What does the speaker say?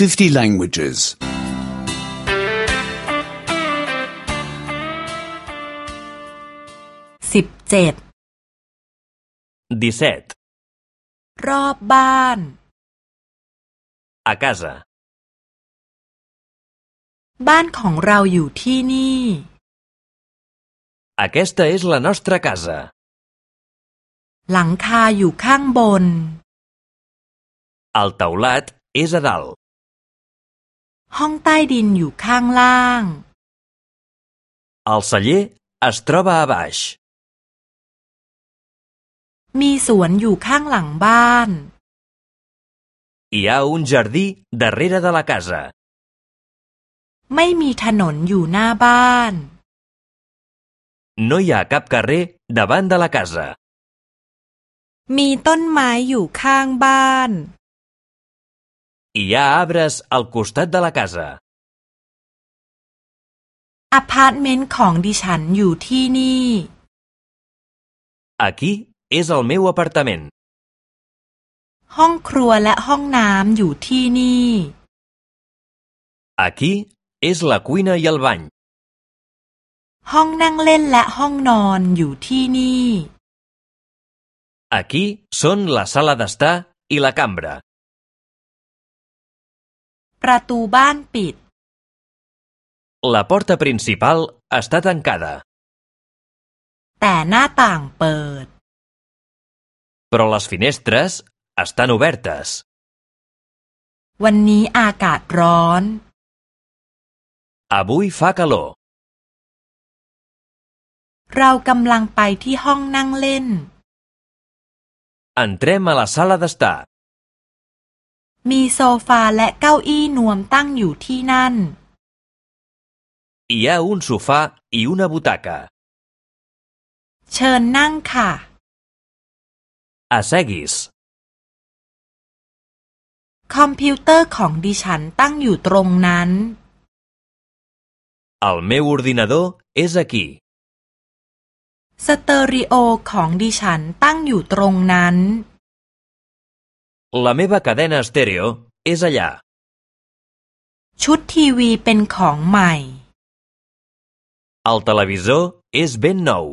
50 languages. สิบเจ็ด 17. รอบบ้าน A casa. บ้านของเราอยู่ที่นี่ Aquesta és la nostra casa. หลังคาอยู่ข้างบน El teulat és a dalt. ห้องใต้ดินอยู่ข้างล่าง El celler es troba a baix. มีสวนอยู่ข้างหลังบ้าน Hi ha un jardí darrere de la casa. ไม่มีถนนอยู่หน้าบ้าน No hi ha cap carrer davant de la casa. มีต้นไม้อยู่ข้างบ้าน Hi ha arbres al costat de la casa. อพาร์ตเมนต์ของดิฉันอยู่ที่นี่ Aquí és el meu apartament. ห้องครัวและห้องน้ำอยู่ที่นี่ Aquí és la cuina i el bany. ห้องนั่งเล่นและห้องนอนอยู่ที่นี่ Aquí són la sala d'estar i la cambra. ประตูบ้านปิด La porta principal està tancada, แต่หน้าต่างเปิด però les finestres estan obertes. วันนี้อากาศร้อน Avui fa calor. เรากำลังไปที่ห้องนั่งเล่น Entrem a la sala d'estar. มีโซฟาและเก้าอี้นวมตั้งอยู่ที่นั่น Hi ha un sofà i una butaca. เชิญนั่งค่ะ Asseguis. คอมพิวเตอร์ของดิฉันตั้งอยู่ตรงนั้น El meu ordinador és aquí. สเตอริโอของดิฉันตั้งอยู่ตรงนั้น La meva cadena estèreo és allà. ชุดทีวีเป็นของใหม่ El televisor és ben nou.